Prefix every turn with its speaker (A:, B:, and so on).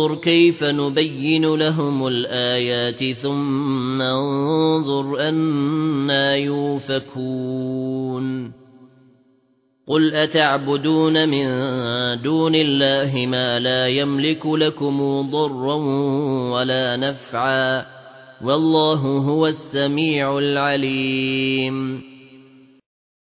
A: انظر كيف نبين لهم الآيات ثم انظر أنا يوفكون. قل أتعبدون من دون الله ما لا يملك لكم ضرا ولا نفعا والله هو السميع العليم.